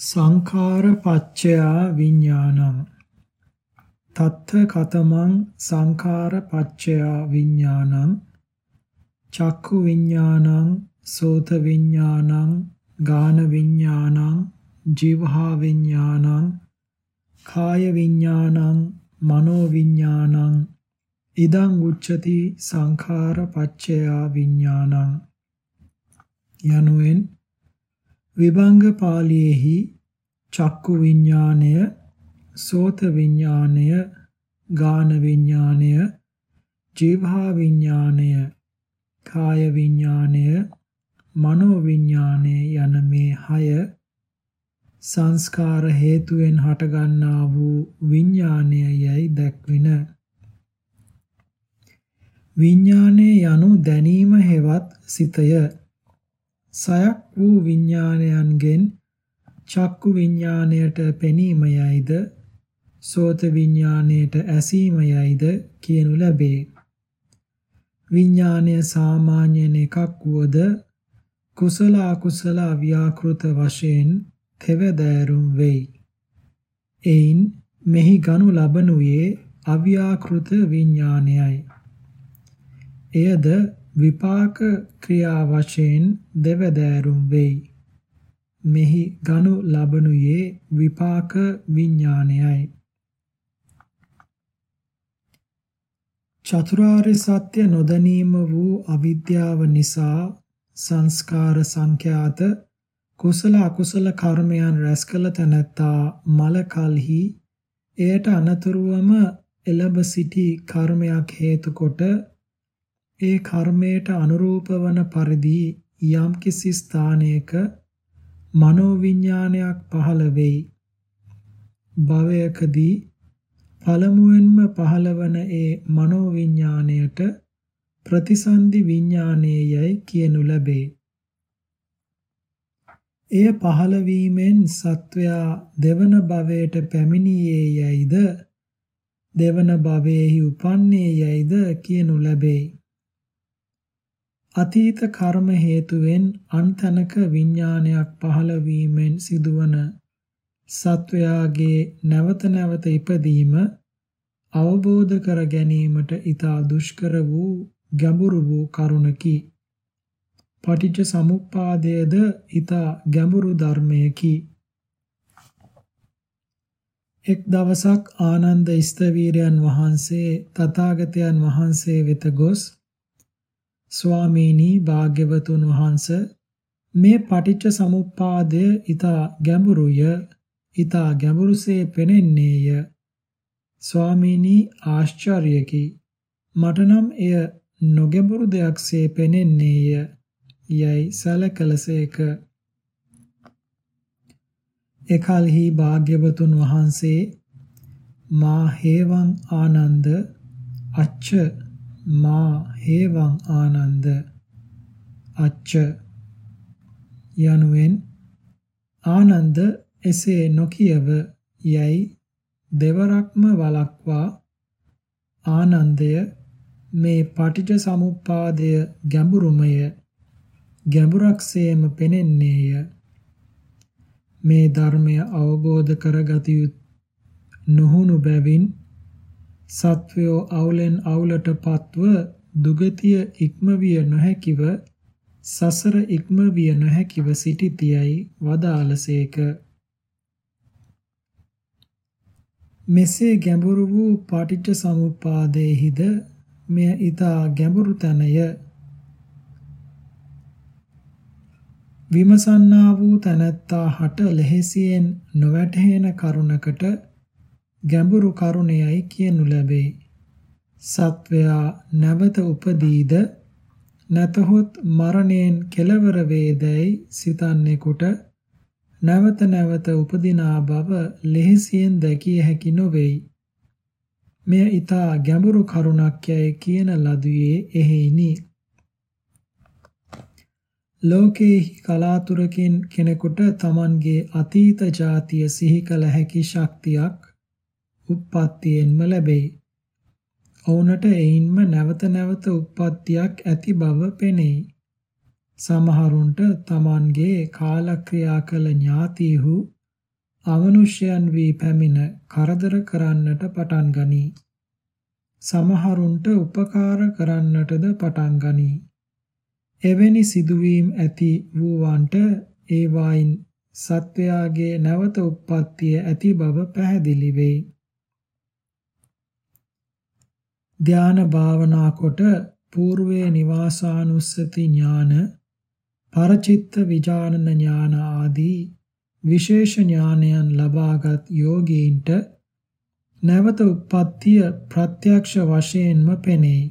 සංඛාර පච්චයා විඥානං තත්ථ කතමං සංඛාර පච්චයා විඥානං චක්ඛු විඥානං සෝත විඥානං ගාන විඥානං ජීවහා විඥානං කාය විඥානං මනෝ විඥානං ඉදං උච්චති සංඛාර පච්චයා විඥානං යනුවෙන් විභංග පාළියේහි චක්කු විඥාණය සෝත විඥාණය ගාන විඥාණය ජීවහා විඥාණය කාය විඥාණය මනෝ විඥාණය යන මේ හය සංස්කාර හේතුවෙන් හටගන්නා වූ විඥාණය යයි දැක්වින. විඥාණය යනු දැනීම හෙවත් සිතය. සයක් වූ විඥානයන්ගෙන් චක්කු විඥාණයට පෙනීමයයිද සෝත විඥාණයට ඇසීමයයිද කියනු ලැබේ. විඥානය සාමාන්‍යයෙන් එකක් වුවද කුසල අකුසල අව්‍යාකෘත වශයෙන් තෙවදෑරුම් වෙයි. එයින් මෙහි ගනු ලබනුයේ අව්‍යාකෘත විඥානයයි. එයද විපාක ක්‍රියා වශයෙන් දෙවදෑරුම් වෙයි. මෙහි ගනු ලබනුයේ විපාක විඥානයයි. චතුරාර්ය සත්‍ය නොදැනීම වූ අවිද්‍යාව නිසා සංස්කාර සංඛ්‍යාත කුසල අකුසල කර්මයන් රැස් කළ තැනැත්තා මල කලෙහි එයට අනතුරුවම එළඹ සිටි කර්මයක් හේතු කොට ඒ කර්මයට අනුරූප වන පරිදි යම්කිසි ස්ථානයක මනෝවිඤ්ඤාණයක් පහළ වෙයි. භවයකදී පළමුවෙන්ම පහළවන ඒ මනෝවිඤ්ඤාණයට ප්‍රතිසන්දි විඤ්ඤාණයයි කියනු ලැබේ. එය පහළ වීමෙන් සත්වයා දෙවන භවයට පැමිණියේ යයිද දෙවන භවයේහි උපන්නේ යයිද කියනු ලැබේ. අතීත කර්ම හේතුවෙන් අන්තනක විඥානයක් පහළ වීමෙන් සිදුවන සත්වයාගේ නැවත නැවත ඉපදීම අවබෝධ කර ගැනීමට ඊතා දුෂ්කර වූ ගැඹුරු වූ කරුණකි. පටිච්ච සමුප්පාදයේද ඊතා ගැඹුරු ධර්මයකි. එක් දවසක් ආනන්ද ස්තවීරයන් වහන්සේ තථාගතයන් වහන්සේ වෙත ගොස් ස්වාමීනි භාග්‍යවතුන් වහන්ස මේ පටිච්ච සමුප්පාදය ඊතා ගැඹුරුය ඊතා ගැඹුරුසේ පෙනෙන්නේය. ස්වාමීනි ආශ්චර්යකි. මට නම් එය නොගැඹුරු දෙයක්සේ පෙනෙන්නේය. යයි සැලකලසේක. එකල්හි භාග්‍යවතුන් වහන්සේ මා හේවං ආනන්ද අච්ච මා හේවං ආනන්ද අච්ච යනුවෙන් ආනන්ද එසේ නොකියව යයි දෙවරක්ම වලක්වා ආනන්දය මේ පටිච්ච සමුප්පාදය ගැඹුරුමය ගැඹුරක්සේම පෙනෙන්නේය. මේ ධර්මය අවබෝධ කරගත යුතු නොහුණු බැවින් සත්වයෝ අවුලෙන් අවුලට පත්ව දුගතිය ඉක්මවිය නොහැකිව සසර ඉක්මවිය නොහැකිව සිටිතියයි වදාළසේක. මෙසේ ගැඹුරු වූ පටිච්ච සමුප්පාදයේහිද මෙය ඊතා ගැඹුරු තැනය. විමසන්නා වූ තැනැත්තා හට ලෙහෙසියෙන් නොවැටහෙන කරුණකට ගැඹුරු කරුණයයි කියනු ලැබේ. සත්වයා නැවත උපදීද නැතහොත් මරණයෙන් කෙලවර වේදැයි සිතන්නෙකුට නැවත නැවත උපදිනා බව ලෙහෙසියෙන් දැකිය හැකි නොවේයි. මෙය ඊතා ගැඹුරු කරුණක් යයි කියන ලදුවේ එහෙයිනි. ලෝකේ කලාතුරකින් කෙනෙකුට Tamanගේ අතීත જાතිය සිහි කළ හැකි ශක්තියක් උප්පත්තියෙන්ම ලැබෙයි. ඔවුනට එයින්ම නැවත නැවත උප්පත්තියක් ඇති බව පෙනෙයි. සමහරුන්ට තමන්ගේ කාලක්‍රියා කළ ඥාතීහු අවනුෂ්‍යයන් වී පැමිණ කරදර කරන්නට පටන් ගනී. සමහරුන්ට උපකාර කරන්නටද පටන් ගනී. එවැනි සිදුවීම් ඇති වූවන්ට ඒ වයින් සත්වයාගේ නැවත උප්පත්තිය ඇති බව පැහැදිලි වෙයි. ධාන භාවනා කොට పూర్වේ නිවාසානුස්සති ඥාන පරචිත්ත විජානන ඥාන ආදී විශේෂ ඥානයන් ලබාගත් යෝගීන්ට නැවත උප්පත්තිය ප්‍රත්‍යක්ෂ වශයෙන්ම පෙනෙයි.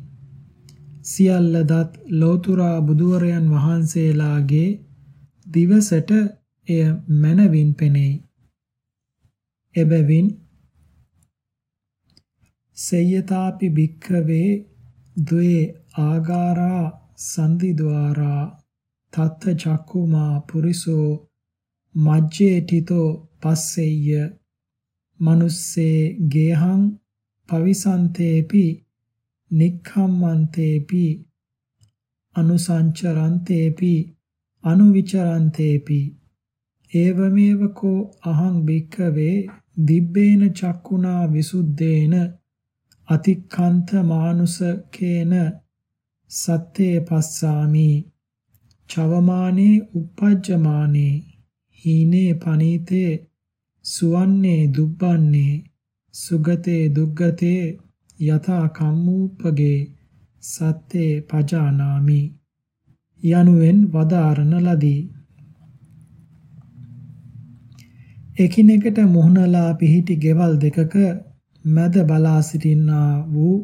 සියල්ල දත් ලෝතුරා බුදුවරයන් වහන්සේලාගේ දිවසට එය මනවින් පෙනෙයි. එබැවින් සේයතාපි භික්ඛවේ ද්වේ ආගාරා සන්දිද්වාරා තත්ත චක්කුමා පුරිසෝ මජ්ජේටිතෝ පස්සෙය්‍ය මනුස්සේ ගේහං පවිසන්තේපි නික්ඛම්මන්තේපි අනුසංචරන්තේපි අනුවිචරන්තේපි ඒවමේව කෝ අහං භික්ඛවේ දිබ්බේන චක්කුණා විසුද්ධේන අතික්ඛන්ත මානුසකේන සත්තේ පස්සාමි. චවමානේ uppajjamaනේ හීනේ පනීතේ සුවන්නේ දුබ්බන්නේ සුගතේ දුග්ගතේ යථා කම්මූපගේ සත්තේ පජානාමි. යනුවෙන් වදාරන ලදී. එකිනෙකට මුහුණලා පිහිටි ගෙවල් දෙකක මැද බලා සිටින්නා වූ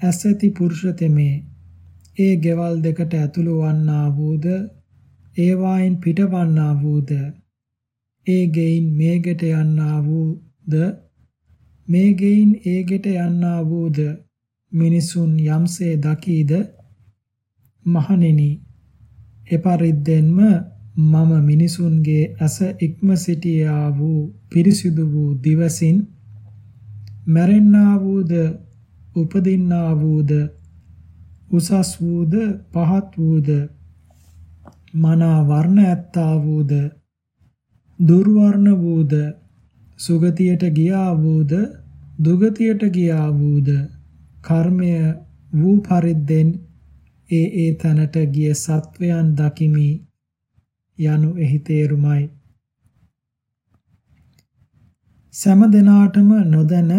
ඇසැති පුරුෂ තෙමේ. ඒ ගෙවල් දෙකට ඇතුළු වන්නා වූද ඒවායින් පිටවන්නා වූද ඒ ගෙයින් මේ ගෙට යන්නා වූද මේ ගෙයින් ඒ ගෙට යන්නා වූද මිනිසුන් යම්සේ දකීද? මහණෙනි එපරිද්දෙන්ම මම මිනිසුන්ගේ ඇස ඉක්ම සිටියා වූ පිරිසිදු වූ දිවසින් මැරෙන්නා වූද උපදින්නා වූද උසස් වූද පහත් වූද මනා වර්ණ ඇත්තා වූද දුර්වර්ණ වූද සුගතියට ගියා වූද දුගතියට ගියා වූද කර්මය වූ පරිද්දෙන් ඒ ඒ තැනට ගිය සත්වයන් දකිමි යනු එහි තේරුමයි. සෑම දිනාටම නොදැන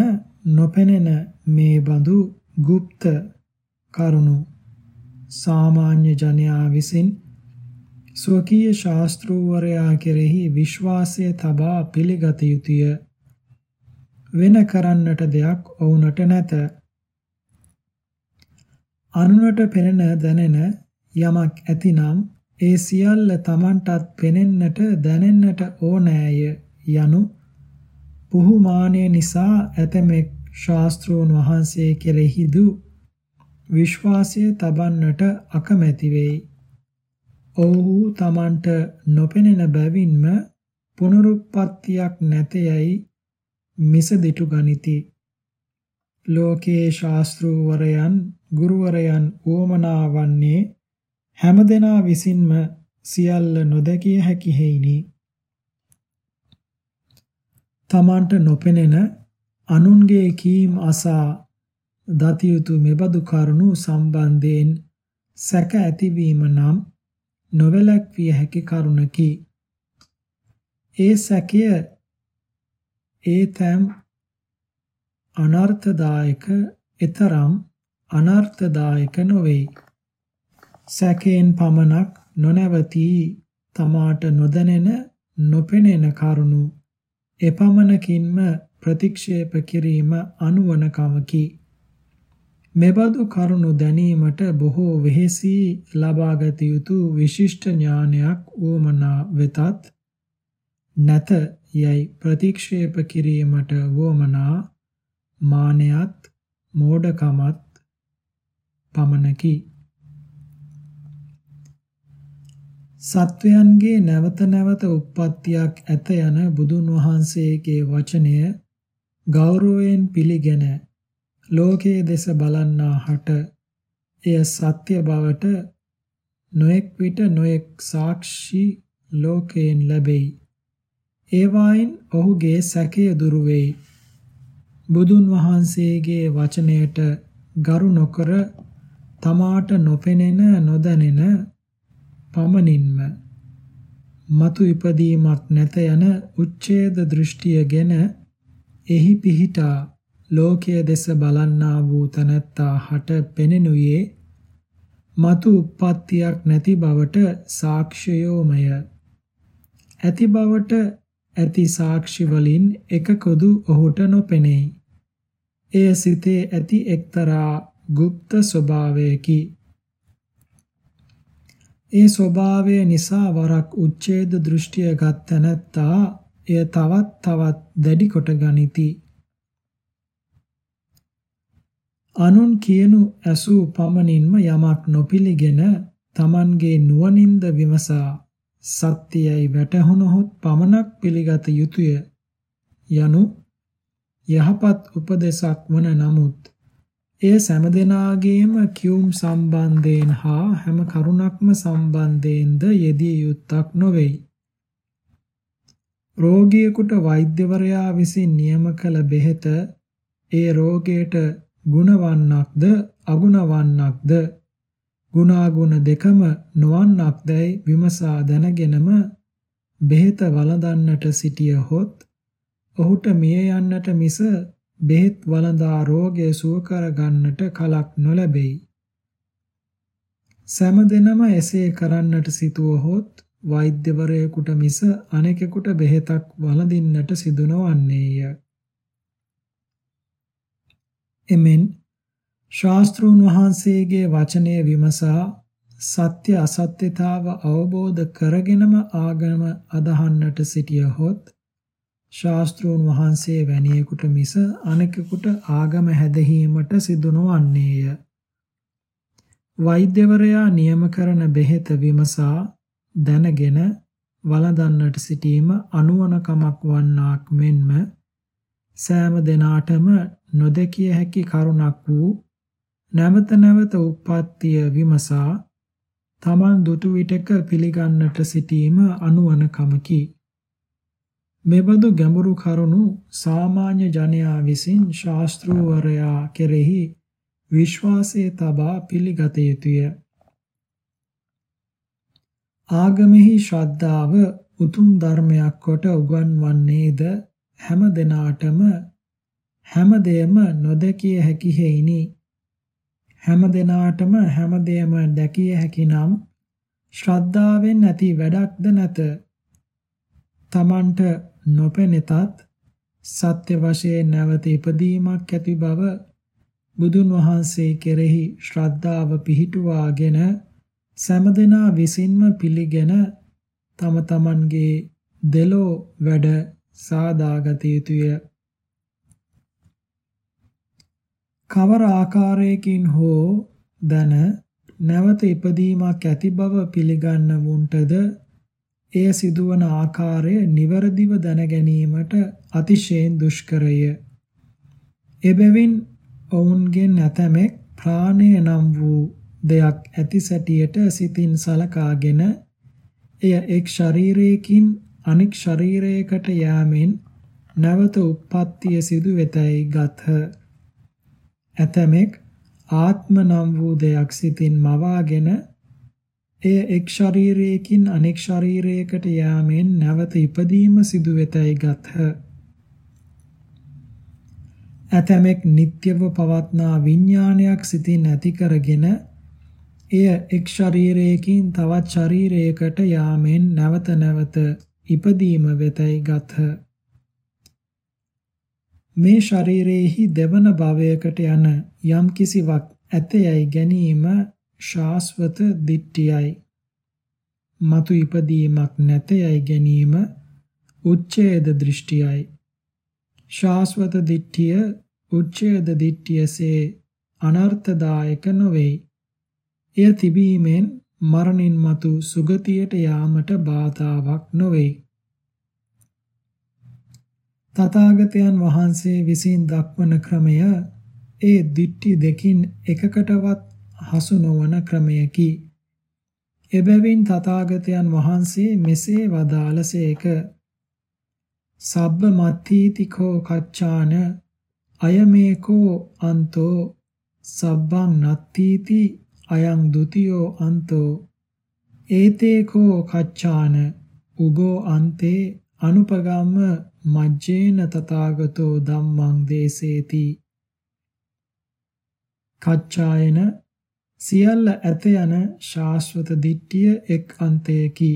නොපෙනෙන මේ බඳු গুপ্ত කරුණු සාමාන්‍ය ජනයා විසින් ස්වකීය ශාස්ත්‍රූවරයා කෙරෙහි විශ්වාසය තබා පිළිගත යුතුය වෙන කරන්නට දෙයක් ඔවුනට නැත අනුනට පෙනෙන දැනෙන යමක් ඇතිනම් ඒ සියල්ල Tamanටත් පෙනෙන්නට දැනෙන්නට ඕනෑය යනු පුහුමානය නිසා ඇතමෙක් ශාස්ත්‍රෝන් වහන්සේ කෙරෙහිදු විශ්වාසය තබන්නට අකමැති වෙයි. ඔව්හු තමන්ට නොපෙනෙන බැවින්ම පුනරුත්පත්තියක් නැතයයි මිසදිටු ගනිති. ලෝකේ ශාස්ත්‍රූවරයන් ගුරුවරයන් උවමනා වන්නේ හැමදෙනා විසින්ම සියල්ල නොදැකිය හැකි හේිනි. තමන්ට නොපෙනෙන අනුන්ගේ කීම් අසා දතියුතු මෙබඳු කරුණු සම්බන්ධයෙන් සැක ඇතිවීම නම් නොවැළැක්විය හැකි කරුණකි. ඒ සැකය ඒතම් අනර්ථදායක ඊතරම් අනර්ථදායක නොවේ. සැකයෙන් පමණක් නොනවතී තමාට නොදැනෙන නොපෙනෙන කරුණු එපමණකින්ම ප්‍රතික්ෂේප කිරීම අනුවන කමකි. මෙබඳු කරුණු දැනීමට බොහෝ වෙහෙසී ලබාගත යුතු විශිෂ්ට ඥානයක් වුමනා වෙතත් නැත යයි ප්‍රතික්ෂේප කිරීමට වුමනා මානයත් මෝඩකමත් පමණකි. සත්වයන්ගේ නැවත නැවත උප්පත්තියක් ඇත යන බුදුන් වහන්සේගේ වචනය ගෞරවයෙන් පිළිගෙන ලෝකයේ දෙස බලන්නාහට එය සත්‍ය බවට නොඑක් විට නොඑක් සාක්ෂි ලෝකයෙන් ලැබෙයි. ඒවායින් ඔහුගේ සැකය දුරු වෙයි. බුදුන් වහන්සේගේ වචනයට ගරු නොකර තමාට නොපෙනෙන නොදැනෙන පමණින්ම මතු ඉපදීමක් නැත යන උච්ඡේද දෘෂ්ටියගෙන එහි පිහිටා ලෝකයේ දෙස බලන්නා වූ තනත්තා හට පෙනෙනුයේ මතු උප්පත්තියක් නැති බවට සාක්ෂියෝමය ඇති බවට ඇති සාක්ෂි වලින් එකකොදු ඔහුට නොපෙනෙයි එය සිතේ ඇති එක්තරා গুপ্ত ස්වභාවයකි ඒ ස්වභාවය නිසා වරක් උච්ඡේද දෘෂ්ටිය ගත් නැත්තා එය තවත් තවත් දැඩි කොට ගනිති. අනුන් කියනු ඇසූ පමණින්ම යමක් නොපිළිගෙන Tamanගේ නුවණින්ද විමසා සත්‍යයයි වැටහුණොත් පමණක් පිළිගත යුතුය යනු යහපත් උපදේශක් වන නමුත් එය සෑම කියුම් සම්බන්ධයෙන් හා හැම කරුණක්ම සම්බන්ධයෙන්ද යෙදිය යුත්තක් නොවේ. රෝගියෙකුට වෛද්‍යවරයා විසින් නියම කළ බෙහෙත ඒ රෝගයට ගුණවන්නක්ද අගුණවන්නක්ද ගුණාගුණ දෙකම නොවන්නක්දයි විමසා දැනගෙනම බෙහෙත වළඳන්නට සිටියහොත් ඔහුට මිය යන්නට මිස බෙහෙත් වළඳා රෝගය සුව කර ගන්නට කලක් නොලැබෙයි. සෑම දිනම එසේ කරන්නට සිටුවහොත් වෛද්‍යවරයෙකුට මිස අනෙකෙකුට බෙහෙතක් වළඳින්නට සිදු නොවන්නේය. එමෙන් ශාස්ත්‍රූන් වහන්සේගේ වචනය විමසා සත්‍ය අසත්‍යතාව අවබෝධ කරගෙනම ආගම අදහන්නට සිටියහොත් ශාස්ත්‍රූන් වහන්සේ වැනියෙකුට මිස අනෙකුට ආගම හැදහීමට සිදු නොවන්නේය. වෛද්‍යවරයා නියම කරන බෙහෙත විමසා දැනගෙන වළඳන්නට සිටීම අනුවණකමක් වන්නාක් මෙන්ම සෑම දිනාටම නොදකිය හැකි කරුණක් වූ නැවත නැවත උප්පත්තිය විමසා තමන් දුටු විටක පිළිගන්නට සිටීම අනුවණකමකි. මෙබඳු ගැඹුරු කරුණු සාමාන්‍ය ජනයා විසින් ශාස්ත්‍රූවරයා කෙරෙහි විශ්වාසයේ තබා පිළිගත යුතුය. ආගමෙහි ශ්‍රද්ධාව උතුම් ධර්මයක් කොට උගන්වන්නේද හැම දිනාටම හැම දෙයම නොදකිය හැකි හේිනි. හැම දිනාටම හැම දෙයම දැකිය හැකි නම් ශ්‍රද්ධාවෙන් ඇති වැඩක්ද නැත. තමන්ට නොපෙනෙතත් සත්‍ය වශයෙන් නැවත ඉපදීමක් ඇති බව බුදුන් වහන්සේ කෙරෙහි ශ්‍රද්ධාව පිහිටුවාගෙන සෑමදෙනා විසින්ම පිළිගෙන තම තමන්ගේ දෙලෝ වැඩ සාදාගත යුතුය. කවර ආකාරයකින් හෝ දන නැවත ඉපදීමක් ඇති බව පිළිගන්න වුන්ටද එය සිදුවන ආකාරය නිවරදිව දැන ගැනීමට අතිශයින් දුෂ්කරය. එබැවින් ඔවුන්ගෙන් නැතමෙක් ප්‍රාණය නම් වූ දෙයක් ඇති සැටියට සිතින් සලකාගෙන එය එක් ශරීරයකින් අනෙක් ශරීරයකට යෑමෙන් නැවත උප්පත්තිය සිදු වෙතයි ගත්හ. ඇතමෙක් ආත්ම නම් වූ දෙයක් සිතින් මවාගෙන එය එක් ශරීරයකින් අනෙක් ශරීරයකට යාමෙන් නැවත ඉපදීම සිදු වෙතයි ගත්හ. ඇතමෙක් නිට්‍යව පවත්නා විඥානයක් සිතින් ඇති කරගෙන එය එක් ශරීරයකින් තවත් ශරීරයකට යාමෙන් නැවත නැවත ඉපදීම වෙතයි ගත්හ. මේ ශරීරයේහි දෙවන භවයකට යන යම් කිසිවක් ඇතයයි ගැනීම ශාස්වත දිට්ඨියයි. මතු ඉපදීමක් නැතයයි ගැනීම උච්ඡේද දෘෂ්ටියයි. ශාස්වත දිට්ඨිය උච්ඡේද දිට්ඨියසේ අනර්ථදායක නොවේ. එය තිබීමෙන් මරණින් මතු සුගතියට යාමට බාධාවක් නොවේ. තථාගතයන් වහන්සේ විසින් දක්වන ක්‍රමය ඒ දිට්ඨි දෙකින් එකකටවත් හසු නොවන ක්‍රමයකි. එබැවින් තථාගතයන් වහන්සේ මෙසේ වදාළසේක. සබ්බ මත්ථීතිකෝ කච්චාන අයමේකෝ අන්තෝ සබ්බං නත්ථීති අයං ဒ ුතියෝ අන්තෝ ඒතේකෝ කච්චාන උගෝ අන්තේ අනුපගම්ම මජ්ජේන තථාගතෝ ධම්මං දේසේති කච්චායන සියල්ල ඇත යන ශාස්වත දිට්ඨිය එක් අන්තයකි.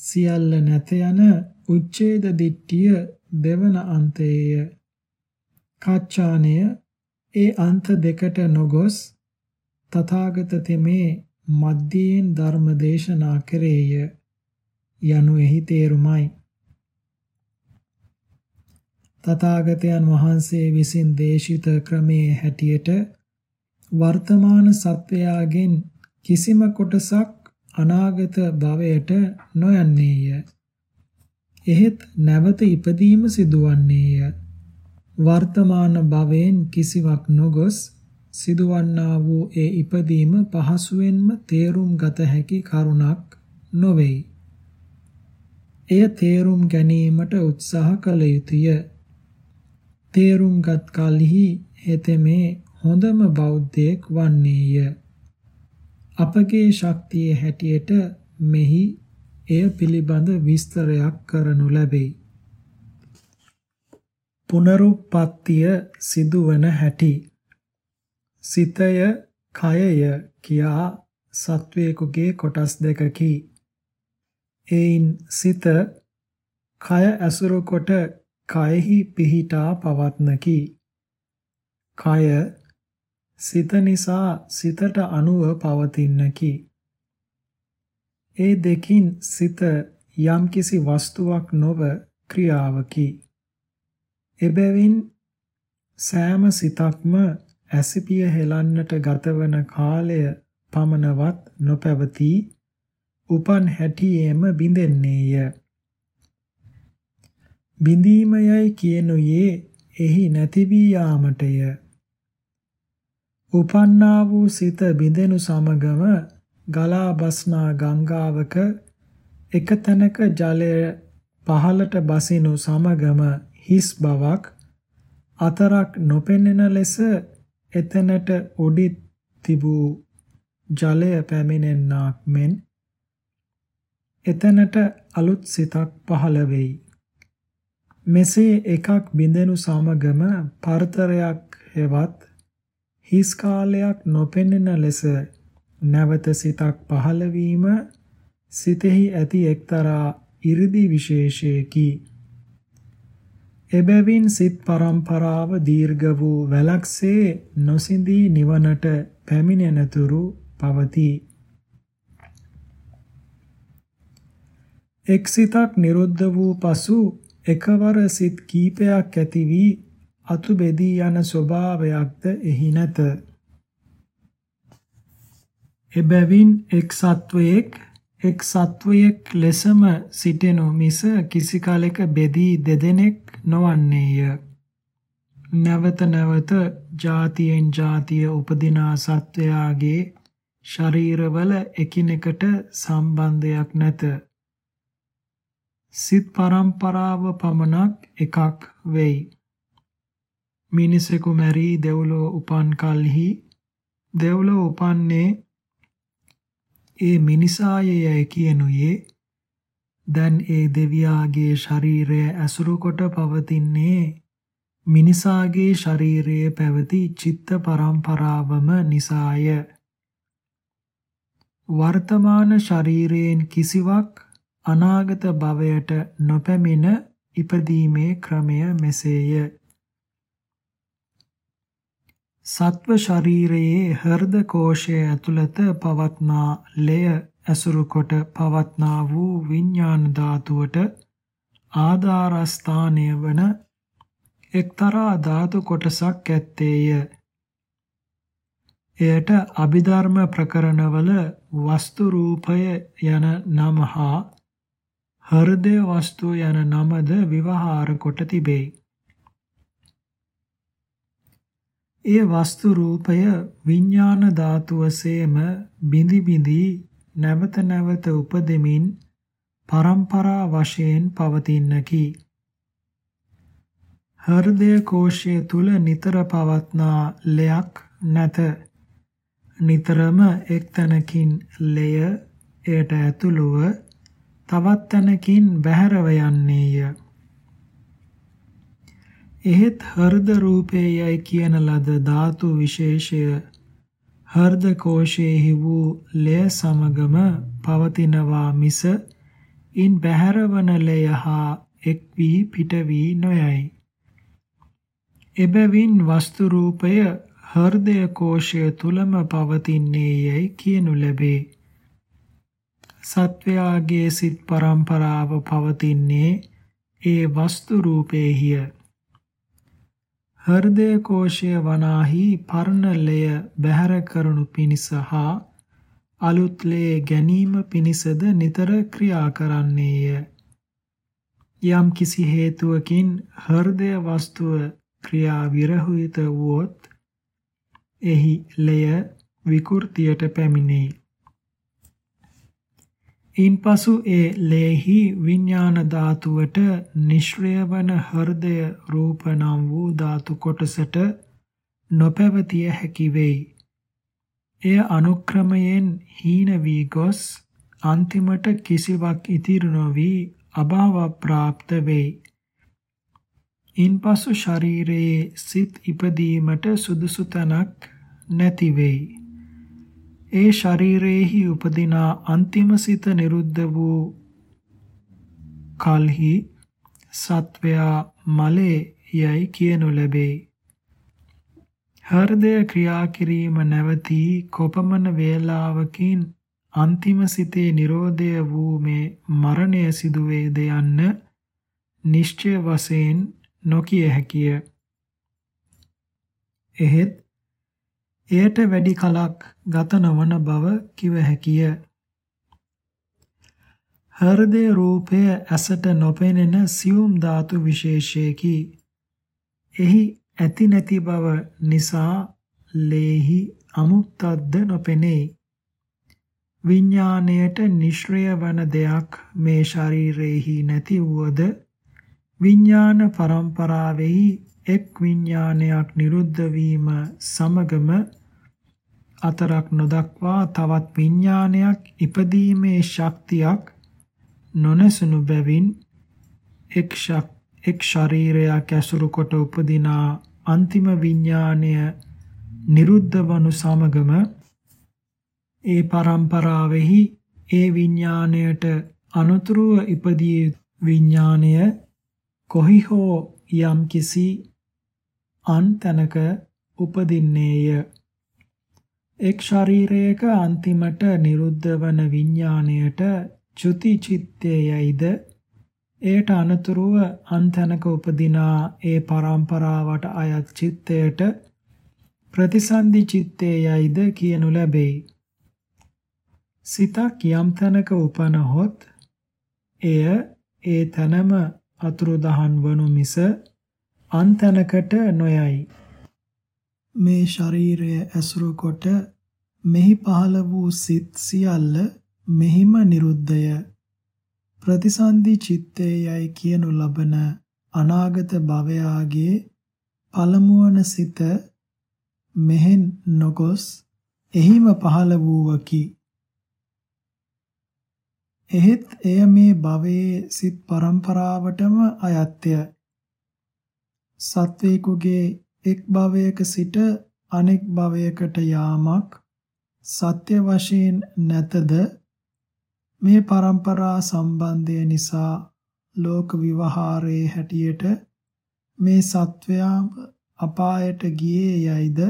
සියල්ල නැත යන උච්ඡේද දිට්ඨිය දෙවන අන්තයේය. කච්චානය ඒ අන්ත දෙකට නොගොස් තථාගත තෙමේ මධ්‍යයෙන් ධර්ම දේශනා කෙරේය. යනු එහි තේරුමයි. තථාගතයන් වහන්සේ විසින් දේශිත ක්‍රමයේ හැටියට වර්තමාන සත්වයාගෙන් කිසිම කොටසක් අනාගත භවයට නොයන්නේය. එහෙත් නැවත ඉපදීම සිදුවන්නේය. වර්තමාන භවයෙන් කිසිවක් නොගොස් සිදුවන්නා වූ ඒ ඉපදීම පහසුවෙන්ම තේරුම් ගත හැකි කරුණක් නොවේයි. එය තේරුම් ගැනීමට උත්සාහ කළ යුතුය. තේරුම්ගත් කලෙහි හෙතෙමේ හොඳම බෞද්ධයෙක් වන්නේය. අපගේ ශක්තියේ හැටියට මෙහි එය පිළිබඳ විස්තරයක් කරනු ලැබේ. පුනරුත්පත්තිය සිදුවන හැටි සිතය කයය කියා සත්වයකගේ කොටස් දෙකකි. එයින් සිත කය ඇසුරු කොට කයෙහි පිහිටා පවත්නකි. කය සිත නිසා සිතට අනුව පවතින්නකි. ඒ දෙකින් සිත යම්කිසි වස්තුවක් නොව ක්‍රියාවකි. එබැවින් සෑම සිතක්ම ඇසිපිය හෙලන්නට ගතවන කාලය පමණවත් නොපැවති උපන් හැටියේම බිඳෙන්නේය. බිඳීමයයි කියනුයේ එහි නැති වී යාමටය. උපන්නා වූ සිත බිඳෙනු සමගම ගලා බස්නා ගංගාවක එක තැනක ජලය පහළට බසිනු සමගම හිස් බවක් අතරක් නොපෙනෙන ලෙස එතැනට උඩි තිබූ ජලය පැමිණෙන්නාක් මෙන් එතැනට අලුත් සිතක් පහළ වෙයි. මෙසේ එකක් බිඳෙනු සමගම පරතරයක් හෙවත් හිස් කාලයක් නොපෙනෙන ලෙස නැවත සිතක් පහළ වීම සිතෙහි ඇති එක්තරා 이르දි විශේෂයකි. එබැවින් සිත් පරම්පරාව දීර්ඝ වූ වැලක්සේ නොසිඳී නිවනට පැමිණෙනතුරු පවතී. එක් සිතක් නිරුද්ධ වූ පසු එකවර සිත් කීපයක් ඇති වී අතු බෙදී යන ස්වභාවයක්ද එහි නැත. එබැවින් එක් සත්වයෙක් එක් සත්වයෙක් ලෙසම සිටෙනු මිස කිසි කලෙක බෙදී දෙදෙනෙක් නොවන්නේය. නැවත නැවත જાතියෙන් જાතිය උපදිනා සත්වයාගේ ශරීරවල එකිනෙකට සම්බන්ධයක් නැත. සිත් පරම්පරාව පමණක් එකක් වෙයි. මිනිසෙකු මැරී දෙව්ලොව උපන් කලෙහි දෙව්ලොව උපන්නේ ඒ මිනිසායයයි කියනුයේ දැන් ඒ දෙවියාගේ ශරීරය ඇසුරු කොට පවතින්නේ මිනිසාගේ ශරීරයේ පැවති චිත්ත පරම්පරාවම නිසාය. වර්තමාන ශරීරයෙන් කිසිවක් අනාගත භවයට නොපැමිණ ඉපදීමේ ක්‍රමය මෙසේය. සත්ව ශරීරයේ හෘද කෝෂය ඇතුළත පවත්නා ලය ඇසුරු කොට පවත්නා වූ විඥාන ධාතුවට ආධාරස්ථානය වන එක්තරා ධාතු කොටසක් ඇත්තේය. එයට අභිධර්ම ප්‍රකරණවල වස්තු රූපය යන නම හා හෘදය වස්තුව යන නමද විවහාර කොට තිබේ. ඒ වස්තු රූපය විඥාන ධාතුවසේම බිඳි බිඳි නැවත නැවත උපදෙමින් පරම්පරා වශයෙන් පවතින්නකි. හෘදය කෝෂය තුල නිතර පවත්නා ලයක් නැත. නිතරම එක් තැනකින් ලය එයට ඇතුළුව තවත් තැනකින් බැහැරව යන්නේය. එහෙත් හෘද රූපේයයි කියන ලද ධාතු විශේෂය හෘද කෝෂයේහි වූ ලය සමගම පවතිනවා මිස ඉන් බැහැරවන ලය හා එක් වී පිට වී නොයයි. එබැවින් වස්තු රූපය හෘදය කෝෂය තුලම පවතින්නේ යයි කියනු ලැබේ. සත්වයාගේ සිත් පරම්පරාව පවතින්නේ ඒ වස්තු රූපේහිය. හෘදය කෝෂය වනාහි පර්ණ ලය බැහැර කරනු පිණිස හා අලුත් ලේ ගැනීම පිණිසද නිතර ක්‍රියා කරන්නේය. යම් කිසි හේතුවකින් හෘදය වස්තුව ක්‍රියා විරහිත වුවොත් එහි ලය විකෘතියට පැමිණේ. ඉන්පසු ඒ ලේහි විඥාන ධාතුවට නිෂ්ක්‍රය වන හෘදය රූප නම් වූ ධාතු කොටසට නොපැවතිය හැකි වෙයි. එය අනුක්‍රමයෙන් හීන වී ගොස් අන්තිමට කිසිවක් ඉතිරි නොවි අභාව ප්‍රාප්ත වෙයි. ඉන්පසු ශරීරයේ සිත් ඉපදීමට සුදුසු තැනක් නැති වෙයි. ඒ ශරීරයේහි උපදිනා අන්තිම සිත නිරුද්ධ වූ කල්හි සත්වයා මලේ යයි කියනු ලැබේ. හෘදය ක්‍රියා කිරීම නැවතී කොපමණ වේලාවකින් අන්තිම සිතේ Nirodha වූ මේ මරණය සිදු වේද යන්න නිශ්චය වශයෙන් නොකිය හැකිය. එහෙත් එයට වැඩි කලක් ගත නොවන බව කිව හැකිය. හෘදය රූපය ඇසට නොපෙනෙන සියුම් ධාතු විශේෂයකි. එහි ඇති නැති බව නිසා ලේහි අමුත්තක්ද නොපෙනේ. විඥාණයට නිශ්‍රය වන දෙයක් මේ ශරීරෙහි නැති වුවද විඥාන පරම්පරාවෙහි එක් විඥානයක් නිරුද්ධ වීම සමගම අතරක් නොදක්වා තවත් විඥානයක් ඉපදීමේ ශක්තියක් නොනසනු බැවින් එක් ශක් එක් ශරීරයක් ඇසුරු කොට උපදිනා අන්තිම විඥානය නිරුද්ධ වනු සමගම ඒ පරම්පරාවෙහි ඒ විඥාණයට අනුතුරුව ඉපදී විඥාණය කොහි හෝ යම් කිසි අන් තැනක උපදින්නේය. එක් ශරීරයක අන්තිමට නිරුද්ධ වන විඥාණයට චුති චිත්තයයිද එයට අනතුරුව අන්තනක උපදිනා ඒ පරම්පරාවට අයත් චිත්තයට ප්‍රතිසන්දි චිත්තයයිද කියනු ලැබේ. සිතක් යම් තැනක උපනහොත් එය ඒ තැනම අතුරුදහන් වනු මිස අන්තනකට නොයයි. මේ ශරීරය ඇසුරු කොට මෙහි පහළ වූ සිත් සියල්ල මෙහිම නිරුද්ධය. ප්‍රතිසන්දි චිත්තේයයි කියනු ලබන අනාගත භවයාගේ පළමුවන සිත මෙහෙන් නොගොස් එහිම පහළ වූවකි. එහෙත් එය මේ භවයේ සිත් පරම්පරාවටම අයත්ය. සත්වේකුගේ එක් භවයක සිට අනෙක් භවයකට යාමක් සත්‍ය වශයෙන් නැතද? මේ પરම්පරා සම්බන්ධය නිසා ලෝක විවහාරයේ හැටියට මේ සත්වයා අපායට ගියේ යයිද?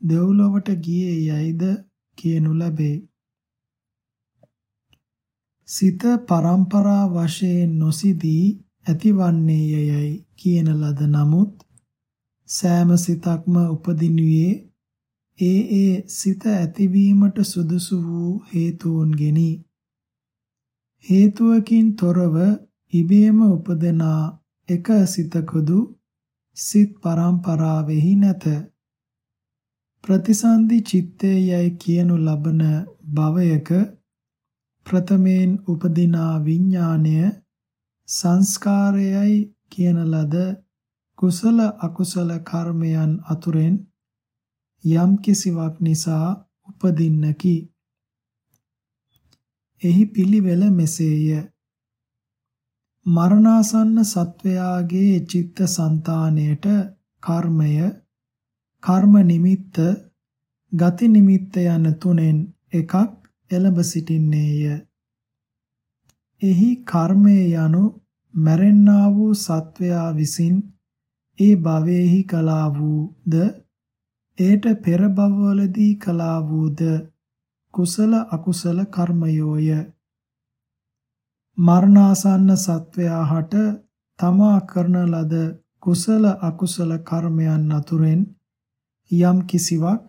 දෙව්ලොවට ගියේ යයිද කියනු ලැබේ. සිත પરම්පරා වශයෙන් නොසිදී ඇතිවන්නේයයි කියන ලද නමුත් සෑම සිතක්ම උපදිනුයේ ඒ ඒ සිත ඇතිවීමට සුදුසු වූ හේතුන්ගෙනි හේතුවකින් තොරව ඉබේම උපදනා එක සිතකදු සිත් පරම්පරාවෙහි නැත. ප්‍රතිසන්දි චිත්තේ යයි කියනු ලබන භවයක ප්‍රථමයෙන් උපදිනා විඥාණය සංස්කාරයයි කියන ලද කුසල අකුසල කර්මයන් අතුරෙන් යම් කිසිවක් නිසා උපදින්නකි. එහි පිළිවෙල මෙසේය. මරණාසන්න සත්වයාගේ චිත්ත સંතාණයට කර්මය කර්ම නිමිත්ත ගති නිමිත්ත යන තුනෙන් එකක් එළඹ සිටින්නේය. එහි කර්මය යනු මැරෙන්නා වූ සත්වයා විසින් ඒ භවයේහි කළා වූද ඒට පෙර භවවලදී කළා වූද කුසල අකුසල කර්මයෝය. මරණාසන්න සත්වයා හට තමා කරන ලද කුසල අකුසල කර්මයන් අතුරෙන් යම් කිසිවක්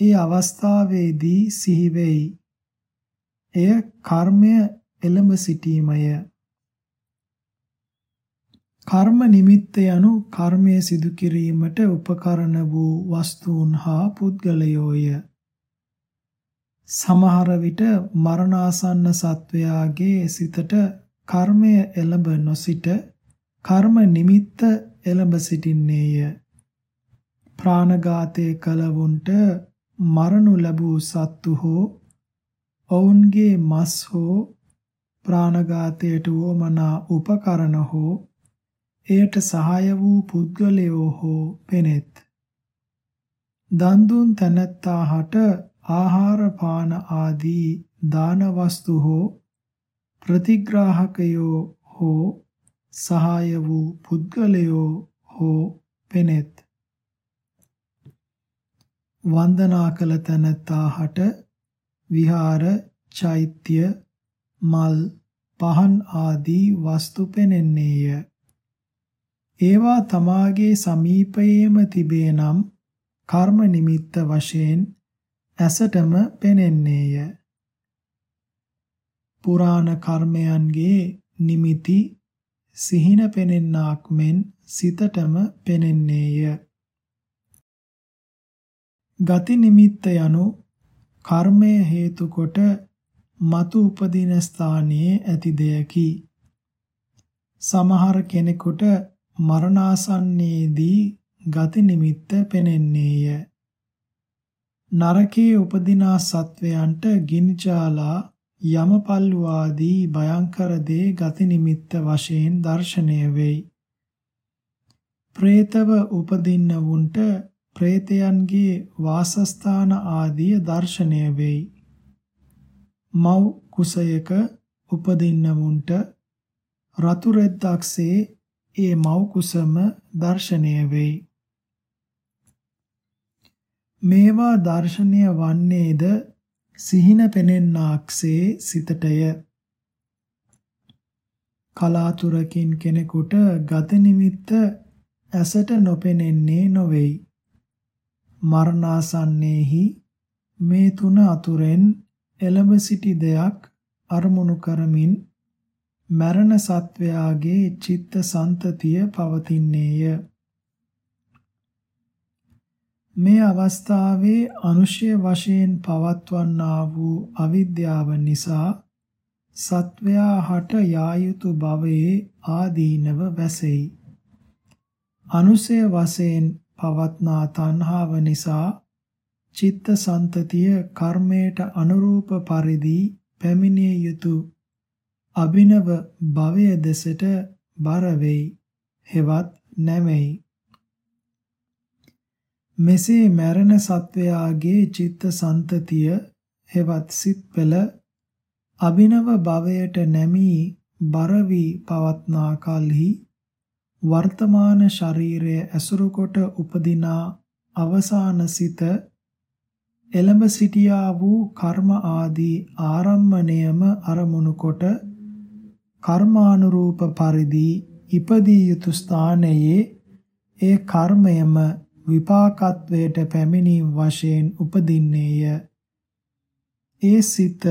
ඒ අවස්ථාවේදී සිහි වෙයි. එය කර්මය එළඹ සිටීමය. කර්ම නිමිත්ත යනු කර්මය සිදු කිරීමට උපකරණ වූ වස්තුන් හා පුද්ගලයෝය. සමහර විට මරණාසන්න සත්වයාගේ සිතට කර්මය එළඹ නොසිට කර්ම නිමිත්ත එළඹ සිටින්නේය. ප්‍රාණඝාතයේ කලවුන්ට මරණු ලැබූ සත්තු හෝ ඔවුන්ගේ මස් හෝ ප්‍රාණඝාතයට වමනා උපකරණ හෝ එයට සහාය වූ පුද්ගලයෝ හෝ පෙනෙත්. දන් දුන් තැනැත්තාහට ආහාර පාන ආදී දාන වස්තු හෝ ප්‍රතිග්‍රාහකයෝ හෝ සහාය වූ පුද්ගලයෝ හෝ පෙනෙත්. වන්දනා කළ තැනැත්තාහට විහාර චෛත්‍ය මල් පහන් ආදී වස්තු පෙනෙන්නේය. ඒවා තමාගේ සමීපයේම තිබේ නම් කර්ම නිමිත්ත වශයෙන් ඇසටම පෙනෙන්නේය. පුරාණ කර්මයන්ගේ නිමිති සිහින පෙනෙන්නාක් මෙන් සිතටම පෙනෙන්නේය. ගති නිමිත්ත යනු කර්මය හේතු කොට මතු උපදින ස්ථානයේ ඇති දෙයකි. සමහර කෙනෙකුට මරණාසන්නයේදී ගති නිමිත්ත පෙනෙන්නේය. නරකයේ උපදිනා සත්වයන්ට ගිනිජාලා යමපල්ලු ආදී භයංකර දේ ගති නිමිත්ත වශයෙන් දැర్శණය වෙයි. പ്രേතව උපදින්න වුන්ට പ്രേතයන්ගේ වාසස්ථාන ආදී දැర్శණය වෙයි. මව් කුසයක උපදින්න වුන්ට රතු රෙද්දක්සේ ඒ මව් කුසම දර්ශනය වෙයි. මේවා දර්ශනය වන්නේද සිහින පෙනෙන්නාක්සේ සිතටය. කලාතුරකින් කෙනෙකුට ගත නිමිත්ත ඇසට නොපෙනෙන්නේ නොවේයි. මරණාසන්නේහි මේ තුන අතුරෙන් එළඹ සිටි දෙයක් අරමුණු කරමින් මරණ සත්වයාගේ චිත්ත සන්තතිය පවතින්නේය. මේ අවස්ථාවේ අනුශය වශයෙන් පවත්වන්නා වූ අවිද්‍යාව නිසා සත්වයා හට යා යුතු භවයේ ආදීනව වැසෙයි. අනුසය වශයෙන් පවත්නා තණ්හාව නිසා චිත්ත සන්තතිය කර්මයට අනුරූප පරිදි පැමිණිය යුතු අභිනව භවය දෙසට බර වෙයි හෙවත් නැමෙයි. මෙසේ මරණ සත්වයාගේ චිත්ත සන්තතිය හෙවත් සිත් පෙළ අභිනව භවයට නැමී බර වී පවත්නා කලෙහි වර්තමාන ශරීරය ඇසුරු කොට උපදිනා අවසාන සිත එළඹ සිටියා වූ කර්ම ආදී ආරම්මණයම අරමුණු කොට කර්මානුරූප පරිදි ඉපදී යුතු ස්ථානයේ ඒ කර්මයම විපාකත්වයට පැමිණීම වශයෙන් උපදින්නේය. ඒ සිත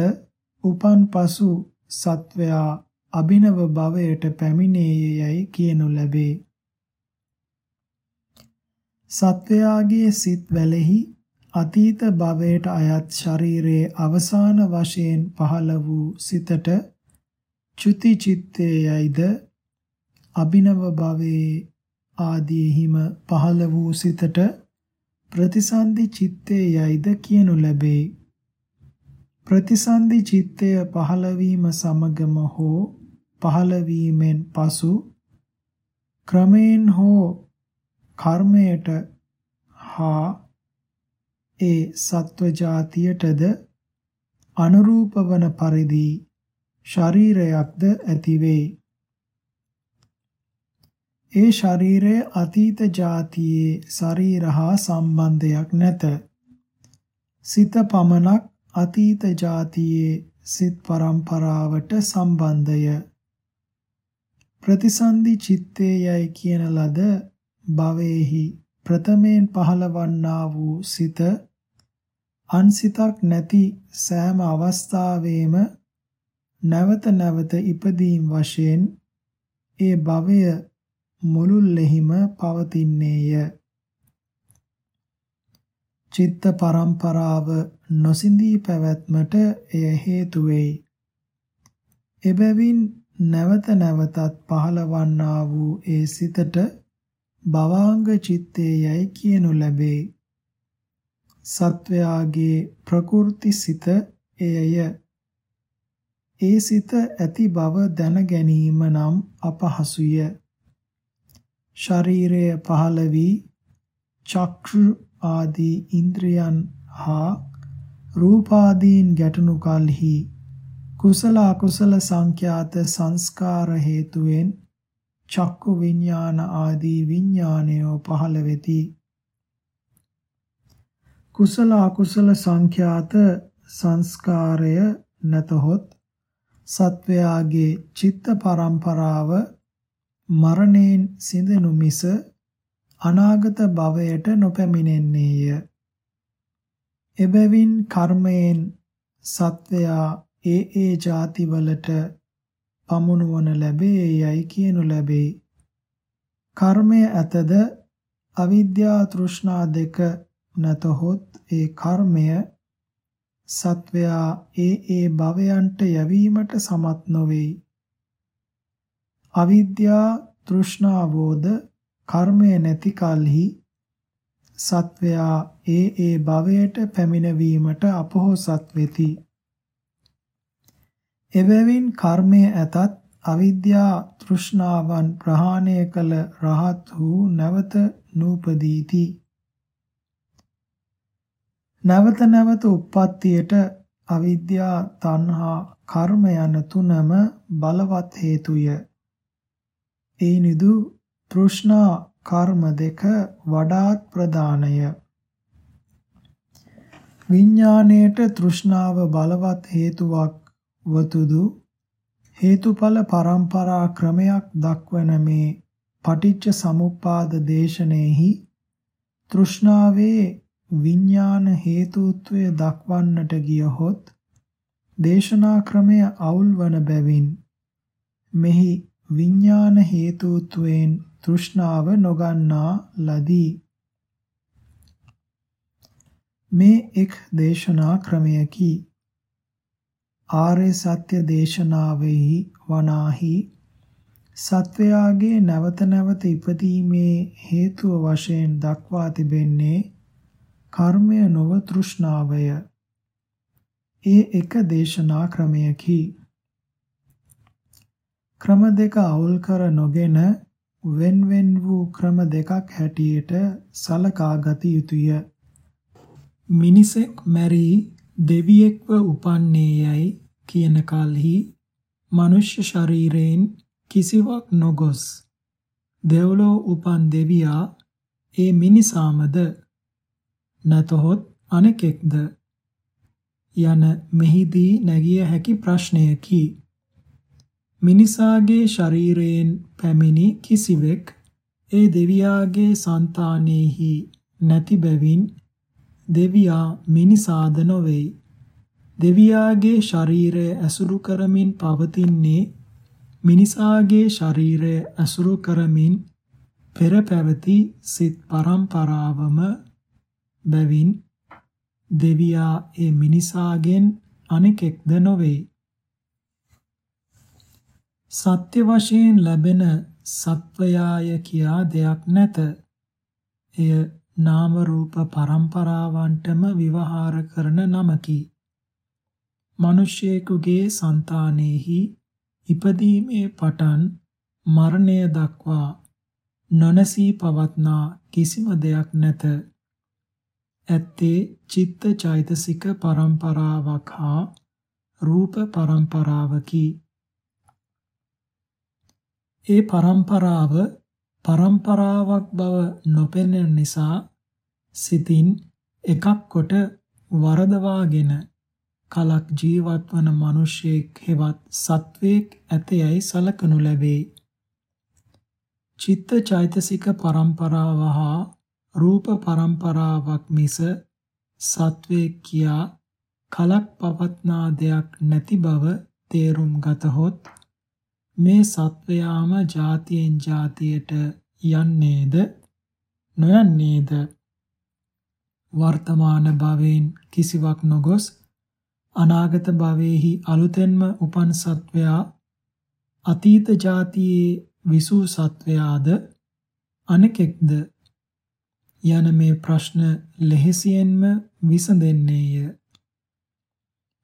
උපන් පසු සත්වයා අභිනව භවයට පැමිණේයයි කියනු ලැබේ. සත්වයාගේ සිත් වැලෙහි අතීත භවයට අයත් ශරීරයේ අවසාන වශයෙන් පහළ වූ සිතට චුති චිත්තේයයිද අභිනව භවයේ ආදීහිම පහළ වූ සිතට ප්‍රතිසන්දි චිත්තේ යයිද කියනු ලැබේ. ප්‍රතිසන්දි චිත්තය පහළවීම සමගම හෝ පහළවීමෙන් පසු ක්‍රමයෙන් හෝ කර්මයට හා ඒ සත්ව જાතියටද අනුරූප වන පරිදි ශරීරයක්ද ඇතිවේ. ඒ ශරීරය අතීත જાතියේ ශරීර හා සම්බන්ධයක් නැත. සිත පමණක් අතීත જાතියේ සිත් පරම්පරාවට සම්බන්ධය. ප්‍රතිසන්දි චිත්තේ යයි කියන ලද භවෙහි ප්‍රථමයෙන් පහළවන්නා වූ සිත අන්සිතක් නැති සෑම අවස්ථාවෙම නැවත නැවත ඉපදීම් වශයෙන් ඒ භවය මුළුල්ලෙහිම පවතින්නේය. චිත්ත පරම්පරාව නොසිඳී පැවැත්මට එය හේතු වෙයි. එබැවින් නැවත නැවතත් පහළවන්නා වූ ඒ සිතට භවාංග චිත්තේ යයි කියනු ලැබේ. සත්වයාගේ ප්‍රකෘති සිත එයය. ඒ සිත ඇති බව දැන ගැනීම නම් අපහසුය. ශරීරය පහළ වී චක්‍ර ආදී ඉන්ද්‍රයන් හා රූපාදීන් ගැටුණු කලෙහි කුසල අකුසල සංඛ්‍යාත සංස්කාර හේතුවෙන් චක්කු විඥාන ආදී විඥානයෝ පහළ වෙති. කුසල අකුසල සංඛ්‍යාත සංස්කාරය නැතහොත් සත්වයාගේ චිත්ත පරම්පරාව මරණයෙන් සිඳනු මිස අනාගත භවයට නොපැමිණෙන්නේය. එබැවින් කර්මයෙන් සත්වයා ඒ ඒ ಜಾතිවලට පමුණුවන ලැබේ යයි කියනු ලැබේ. කර්මය ඇතද අවිද්‍යා තෘෂ්ණා දෙක නැතහොත් ඒ කර්මය සත්වයා ඒ ඒ භවයන්ට යැවීමට සමත් නොවේයි. අවිද්‍යා තෘෂ්ණාවෝද කර්මය නැති කලෙහි සත්වයා ඒ ඒ භවයට පැමිණවීමට අපොහොසත් වෙති. එබැවින් කර්මය ඇතත් අවිද්‍යා තෘෂ්ණාවන් ප්‍රහාණය කළ රහත් වූ නැවත නූපදීති. නැවත නැවත උප්පත්තියට අවිද්‍යා තණ්හා කර්ම යන තුනම බලවත් හේතුය. ඒ නිදු තෘෂ්ණා කර්ම දෙක වඩාත් ප්‍රධානය. විඥාණයට තෘෂ්ණාව බලවත් හේතුවක් වතුදු හේතුඵල පරම්පරා ක්‍රමයක් දක්වන මේ පටිච්ච සමුප්පාද දේශනෙහි තෘෂ්ණාවේ විඥාන හේතුත්වය දක්වන්නට ගියහොත් දේශනා ක්‍රමය අවුල් වන බැවින් මෙහි විඥාන හේතුත්වයෙන් තෘෂ්ණාව නොගන්නා ලදී. මේ එක් දේශනා ක්‍රමයකි. ආර්ය සත්‍ය දේශනාවෙහි වනාහි සත්වයාගේ නැවත නැවත ඉපදීමේ හේතුව වශයෙන් දක්වා තිබෙන්නේ කර්මය නොව තෘෂ්ණාවය. ඒ එක දේශනා ක්‍රමයකි. ක්‍රම දෙක අවුල් කර නොගෙන wen wen වූ ක්‍රම දෙකක් හැටියට සලකා ගත යුතුය. මිනිසෙක් මැරී දෙවියෙක්ව උපන්නේයයි කියන කලෙහි මනුෂ්‍ය ශරීරයෙන් කිසිවක් නොගොස් දෙව්ලොව උපන් දෙවියා ඒ මිනිසාමද නැතහොත් අනෙකෙක්ද යන මෙහිදී නැගිය හැකි ප්‍රශ්නයකි. මිනිසාගේ ශරීරයෙන් පැමිණි කිසිවෙක් ඒ දෙවියාගේ సంతානෙහි නැති බැවින් දෙවියා මිනිසාද නොවේයි. දෙවියාගේ ශරීරය ඇසුරු කරමින් පවතින්නේ මිනිසාගේ ශරීරය ඇසුරු කරමින් පෙර පැවති සිත් පරම්පරාවම බැවින් දෙවියා ඒ මිනිසාගෙන් අනෙකෙක්ද නොවේ. සත්‍ය වශයෙන් ලැබෙන සත්වයාය කියා දෙයක් නැත. එය නාම රූප පරම්පරාවන්ටම විවහාර කරන නමකි. මිනිසෙකුගේ సంతානෙහි ඉපදීමේ පටන් මරණය දක්වා නොනසී පවත්නා කිසිම දෙයක් නැත. ඇත්තේ චිත්ත චෛතසික පරම්පරාවක් හා රූප පරම්පරාවකි. ඒ පරම්පරාව පරම්පරාවක් බව නොපෙනෙන නිසා සිතින් එකක් කොට වරදවාගෙන කලක් ජීවත් වන මිනිසෙක් හෙවත් සත්වයක් ඇතයයි සලකනු ලැබේ. චිත්ත චෛතසික පරම්පරාව හා රූප පරම්පරාවක් මිස සත්වේ කියා කලක් පවත්නා දෙයක් නැති බව තේරුම් ගතහොත් මේ සත්වයාම જાතියෙන් જાතියට යන්නේද නොයන්නේද? වර්තමාන භවයෙන් කිසිවක් නොගොස් අනාගත භවයේහි අලුතෙන්ම උපන් සත්වයා අතීත જાතියේ විසූ සත්වයාද අනෙකෙක්ද? යන මේ ප්‍රශ්න ලෙහෙසියෙන්ම විසඳෙන්නේය.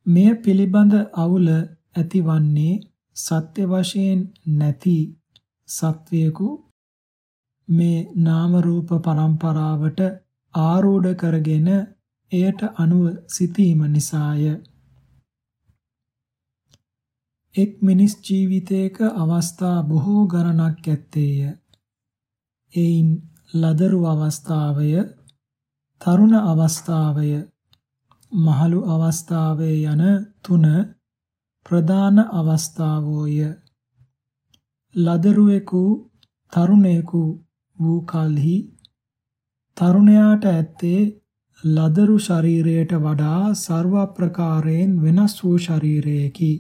මෙය පිළිබඳ අවුල ඇතිවන්නේ සත්‍ය වශයෙන් නැති සත්වයකු මේ නාම රූප පරම්පරාවට ආරූඪ කරගෙන එයට අනුව සිටීම නිසාය. එක් මිනිස් ජීවිතයක අවස්ථා බොහෝ ගණනක් ඇත්තේය. එයින් ලදරු අවස්ථාවය, තරුණ අවස්ථාවය, මහලු අවස්ථාවය යන තුන ප්‍රධාන අවස්ථාවෝය. ලදරුවෙකු තරුණයෙකු වූ කලෙහි තරුණයාට ඇත්තේ ලදරු ශරීරයට වඩා ਸਰව ප්‍රකාරයෙන් වෙනස් වූ ශරීරයකි.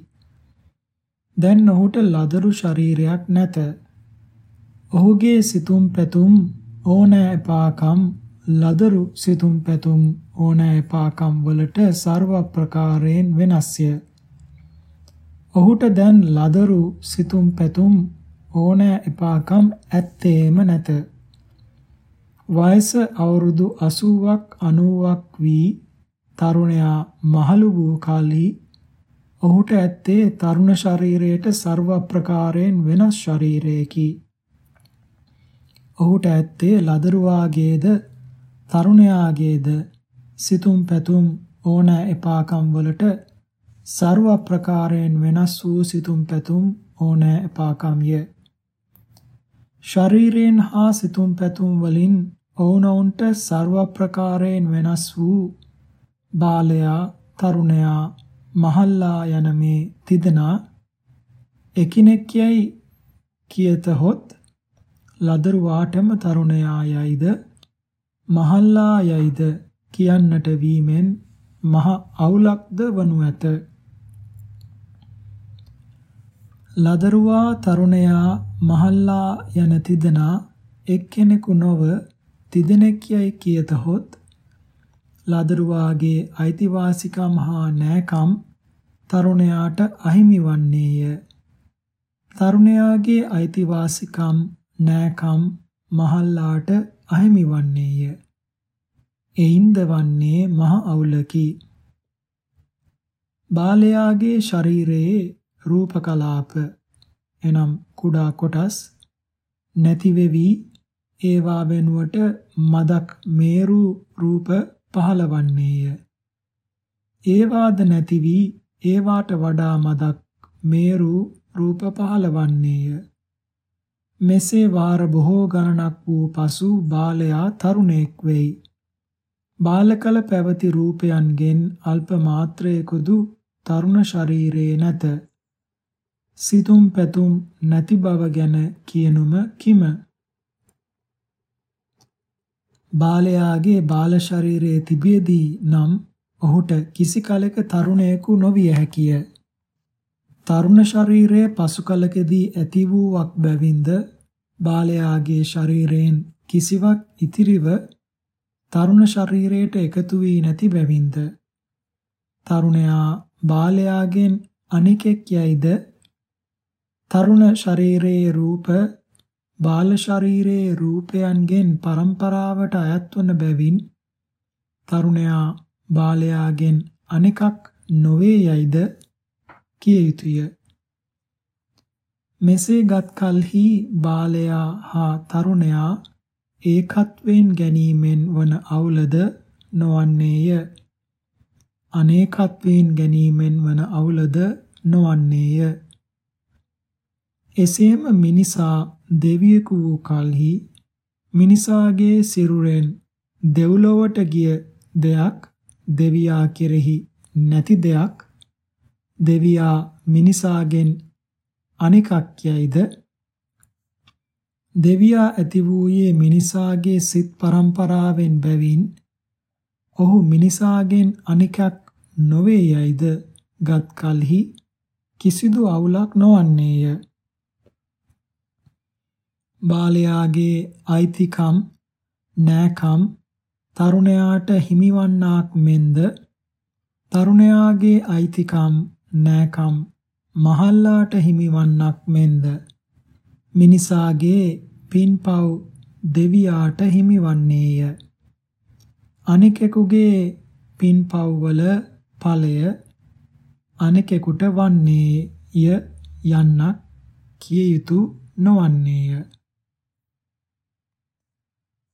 දැන් ඔහුට ලදරු ශරීරයක් නැත. ඔහුගේ සිතුම් පැතුම් ඕනෑපාකම් ලදරු සිතුම් පැතුම් ඕනෑපාකම් වලට ਸਰව ප්‍රකාරයෙන් වෙනස්ය. ඔහුට දැන් ලදරු සිතුම් පැතුම් ඕනෑ එපාකම් ඇත්තේම නැත. වයස අවුරුදු 80ක් 90ක් වී තරුණයා මහලු වූ කලී ඔහුට ඇත්තේ තරුණ ශරීරයට ਸਰව ප්‍රකාරයෙන් වෙනස් ශරීරයකී ඔහුට ඇත්තේ ලදරුවාගේද තරුණයාගේද සිතුම් පැතුම් ඕන එපාකම් වලට ਸਰව ප්‍රකාරයෙන් වෙනස් වූ සිතුම් පැතුම් ඕන එපාකම්ය. ශරීරයෙන් හා සිතුම් පැතුම් වලින් ඔවුනොවුන්ට ਸਰව ප්‍රකාරයෙන් වෙනස් වූ බාලයා තරුණයා මහල්ලා යන මේ තිදෙනා එකිනෙක යයි කියත හොත් ලදරුවාටම තරුණයා යයිද මහල්ලා යයිද කියන්නට වීමෙන් මහ අවුලක්ද වනු ඇත. ලදරුවා තරුණයා මහල්ලා යන තිදෙනා එක්කෙනෙකු නොව තිදෙනෙක් යයි කියතහොත් ලදරුවාගේ අයිතිවාසිකම් හා නෑකම් තරුණයාට අහිමි වන්නේය. තරුණයාගේ අයිතිවාසිකම් නෑකම් මහල්ලාට අහිමි වන්නේය. එයින්ද වන්නේ මහ අවුලකි. බාලයාගේ ශරීරයේ රූප කලාප එනම් කුඩා කොටස් නැති වෙවි ඒවා වෙනුවට මදක් මේරු රූප පහළවන්නේය. ඒවාද නැති වී ඒවාට වඩා මදක් මේරු රූප පහළවන්නේය. මෙසේ වාර බොහෝ ගණනක් වූ පසු බාලයා තරුණෙක් වෙයි. බාලකල පැවති රූපයන්ගෙන් අල්ප මාත්‍රයකුදු තරුණ ශරීරයේ නැත. සිතුම් පැතුම් නැති බව ගැන කියනුම කිම බාලයාගේ බාල ශරීරයේ තිබියදී නම් ඔහුට කිසි කලක තරුණයෙකු නොවිය හැකිය. තරුණ ශරීරයේ පසු කලකදී ඇති වූවක් බැවින්ද බාලයාගේ ශරීරයෙන් කිසිවක් ඉතිරිව තරුණ ශරීරයට එකතු වී නැති බැවින්ද? තරුණයා බාලයාගෙන් අනිකෙක් යයිද? තරුණ ශරීරයේ රූප බාල ශරීරයේ රූපයන්ගෙන් પરම්පරාවට අයත් වන බැවින් තරුණයා බාලයාගෙන් අනෙකක් නොවේ යයිද? කිය යුතුය. මෙසේගත් කලෙහි බාලයා හා තරුණයා ඒකත්වෙන් ගැනීමෙන් වන අවුලද නොවන්නේය. අනේකත්වයෙන් ගැනීමෙන් වන අවුලද නොවන්නේය. එසේම මිනිසා දෙවියෙකු වූ කලෙහි මිනිසාගේ සිරුරෙන් දෙව්ලොවට ගිය දෙයක් දෙවියා කෙරෙහි නැති දෙයක් දෙවියා මිනිසාගෙන් අනිකක් යයිද? දෙවියා ඇති වූයේ මිනිසාගේ සිත් පරම්පරාවෙන් බැවින් ඔහු මිනිසාගෙන් අනිකක් නොවේ යයිද? ගත් කලෙහි කිසිදු අවුලක් නොවන්නේය. බාලයාගේ අයිතිකම් නෑකම් තරුණයාට හිමිවන්නාක් මෙන්ද තරුණයාගේ අයිතිකම් නෑකම්. මහල්ලාට හිමිවන්නක් මෙන්ද? මිනිසාගේ පින්පව් දෙවියාට හිමිවන්නේය. අනෙකෙකුගේ පින්පව් වල ඵලය අනෙකෙකුට වන්නේය යන්නක් කිය යුතු නොවන්නේය.